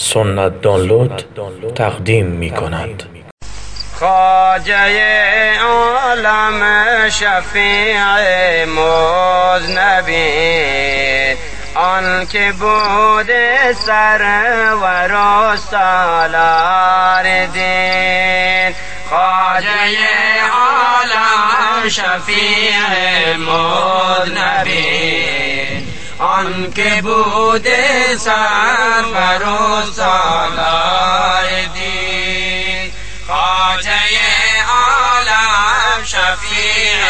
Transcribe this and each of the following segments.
سنت دانلود تقدیم می کند خواجه عالم شفیع مزنبین آن که بود سرور و سالار دین. خواجه عالم شفیع مذنبین آن که بوده سرور و سالار دین. خواجه عالم شفیع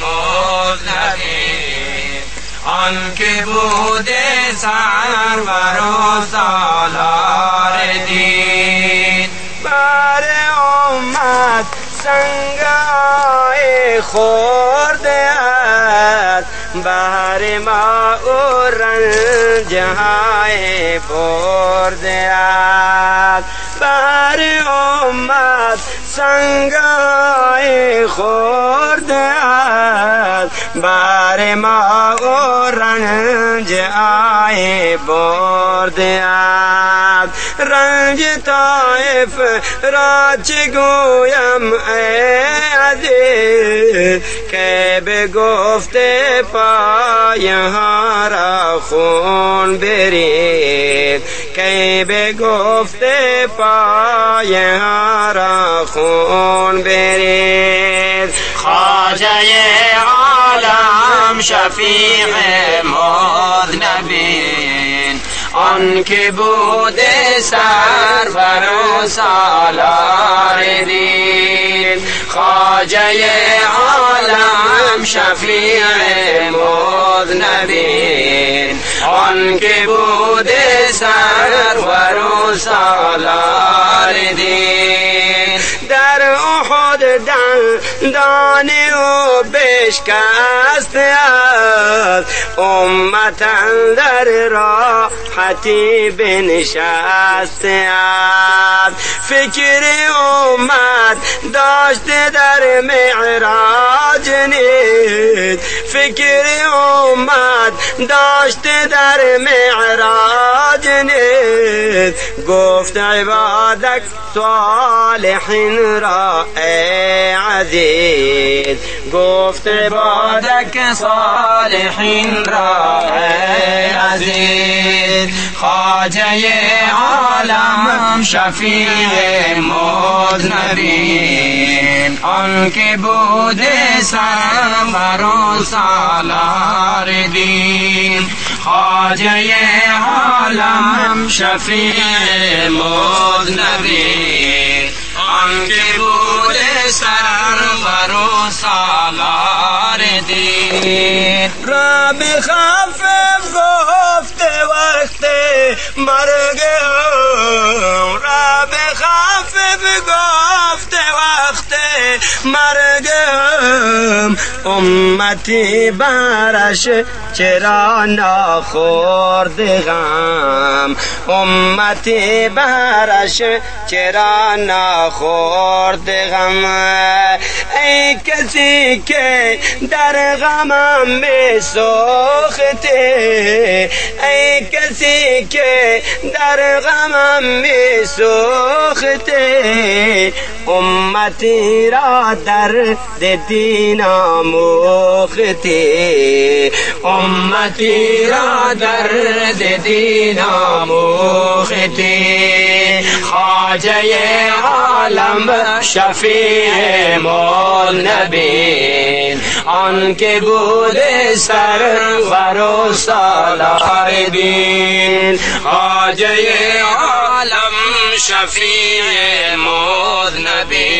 مذنبین آن که بوده سرور و سالار دین. بر امت سنگای خورده بہار ماں رن جہائے پور دیا بہار او مات سنگای خورده است. بر ما او رنج آی برده است. رنج طایف را چه گویم ای عزیز؟ که به گفته پای ها را خون برید. که به گفته پای را خون برید خواجه عالم شفیع مذنبین آن که بوده سرور و سالار دین. خواجه عالم شفیع مذنبین के बोधे सर्वरो सालारिदे در احد دان او بشکست است. امت در راحتی بنشسته است. فکر امت داشته در معراج نیست. فکر امت داشته در معراج نیست. گفت عبادک صالحین را ای عزیز گفت عبادک صالحین را ای عزیز. خواجه عالم شفیع مذنبین آن که بوده سرور و سالار دین. خواجه عالم شفیع مذنبین ان کے بولے سر برو سالار دین رب خاف گفت وقت مر گئے رب خاف گفت وقت مرگم. امتی برش چرا نخورد غم؟ امتی برش چرا نخورد غم؟ ہے کسی کے در غم میں سوختے اے کسی کے در غم میں سوختے امتی را درد دینا موختے امتی را درد دینا آموخته خواجه عالم شفیع مذنبین آن که بوده سرور و سالار دین خواجه عالم شفیع مذنبین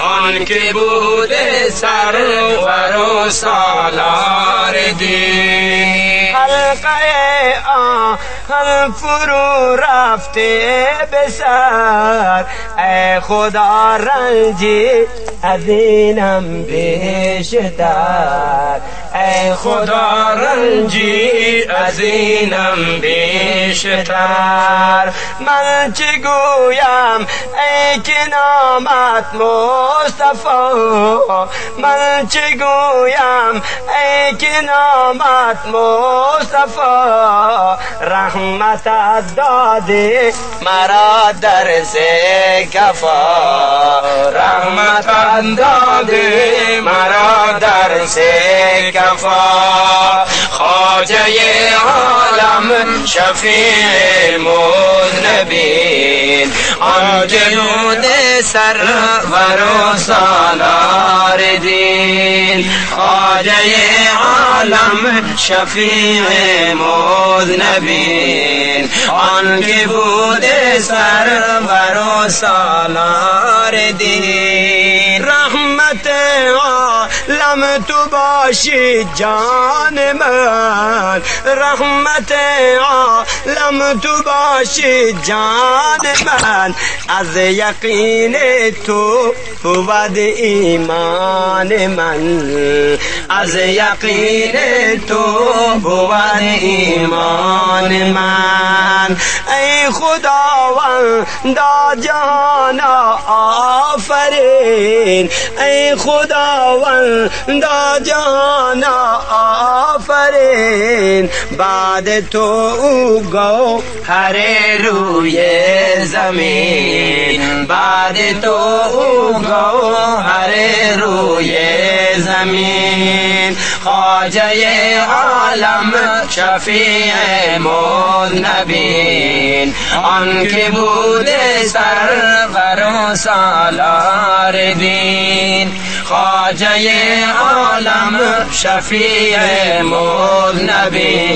آن که بوده سرور و سالار دین حلقه آهن فرو رفته به سر. ای خدا رنجی. از اینم بیشتر ای خدا رنجی از اینم بیشتر من چه گویم؟ ای که نامت مصطفی. من چه گویم؟ ای که نامت مصطفی. رحمت دادی مرا در کفا رحمت دادی مرا در کفا. خواجه عالم شفیع مذنبین. آن جنود سرور و سالار دین. خواجه عالم شفیع مذنبین. آن که بود سرور و سالار دین. رحمت عالم تو باشی جان من. رحمت عالم تو باشی جان من. از یقین تو بود ایمان من. از یقین تو بود ایمان من. ای خداوند جهان آفرین. ای خداوند جهان آفرین. بعد تو گو هر روی زمین. بعد تو گو هر روی زمین. خواجه عالم شفیع مذنبین آن که بوده سرور و سالار دین. خواجه عالم شفیع مذنبین.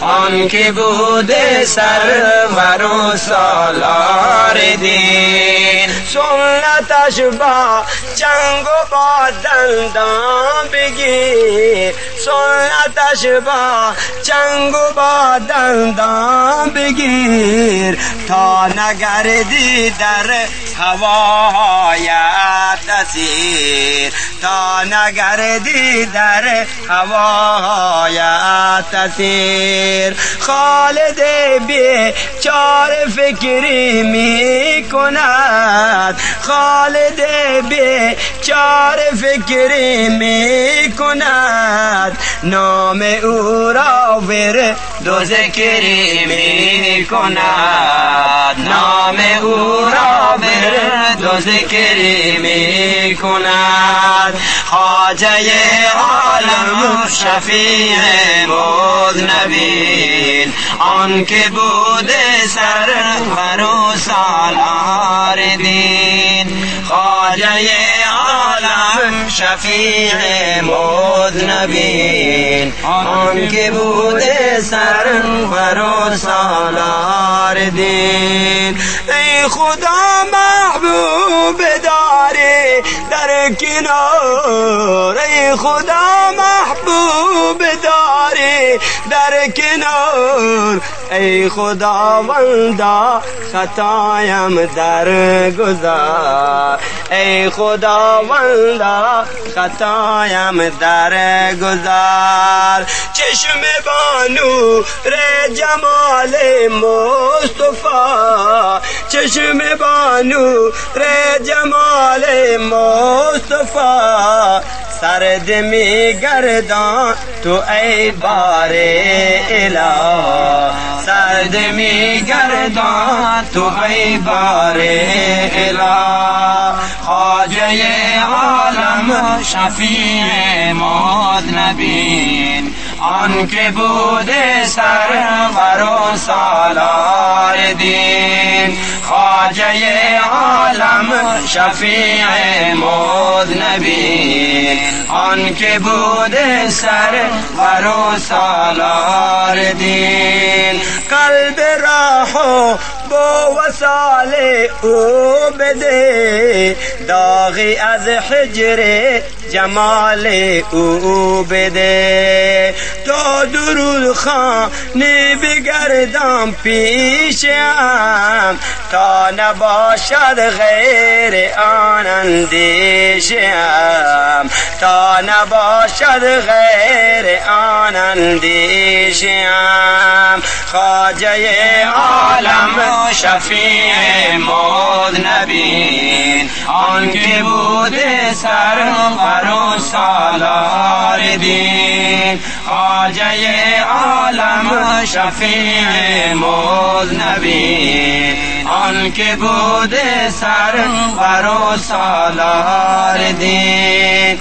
آن که بوده سرور و سالار دین. سنتش با جنگ و با دندان بگیر. سنتش با جنگ و با دندان بگیر. تا نگردی در هوایت اسیر تا نگردی در هوایت اسیر خالد بی چار فکری می کند خالد بی چار فکری می کند نام او را ور دو ذکری می کند نام او را ور دو ذکری می کند خاجه عالم شفیع مذنبین آن که بوده سرور و سالار دین خاجه عالم شفیع مذنبین آن که بوده سرور و سالار دین ای خدا محبوب داری در ای خدا محبوب داری. در کنار ای خداوندا خطایم در گذار. ای خداوندا خطایم در گذار چشم بانو ر جمال مصطفی. چشم بانو ر جمال مصطفی. سرد می گردان تو ای بار اله سرد می گردان تو ای بار اله خاجه عالم شفیع مذنبین آن کے بودے سر مرو سالار دین، خواجہ عالم شفیع مود نبی آن کے بودے سر مرو سالار دین۔ کل راہو بو وسالے او بدے داغی از حجر جمال او بده. تا درود خانه بگردم پیشم تا نباشد غیر آن اندیشم. تا نباشد غیر آن اندیشم. خاجه عالم شفیع نبین آن که بوده سر و سالار دین خاجه عالم شفیع نبین آن که بوده سر و سالار دین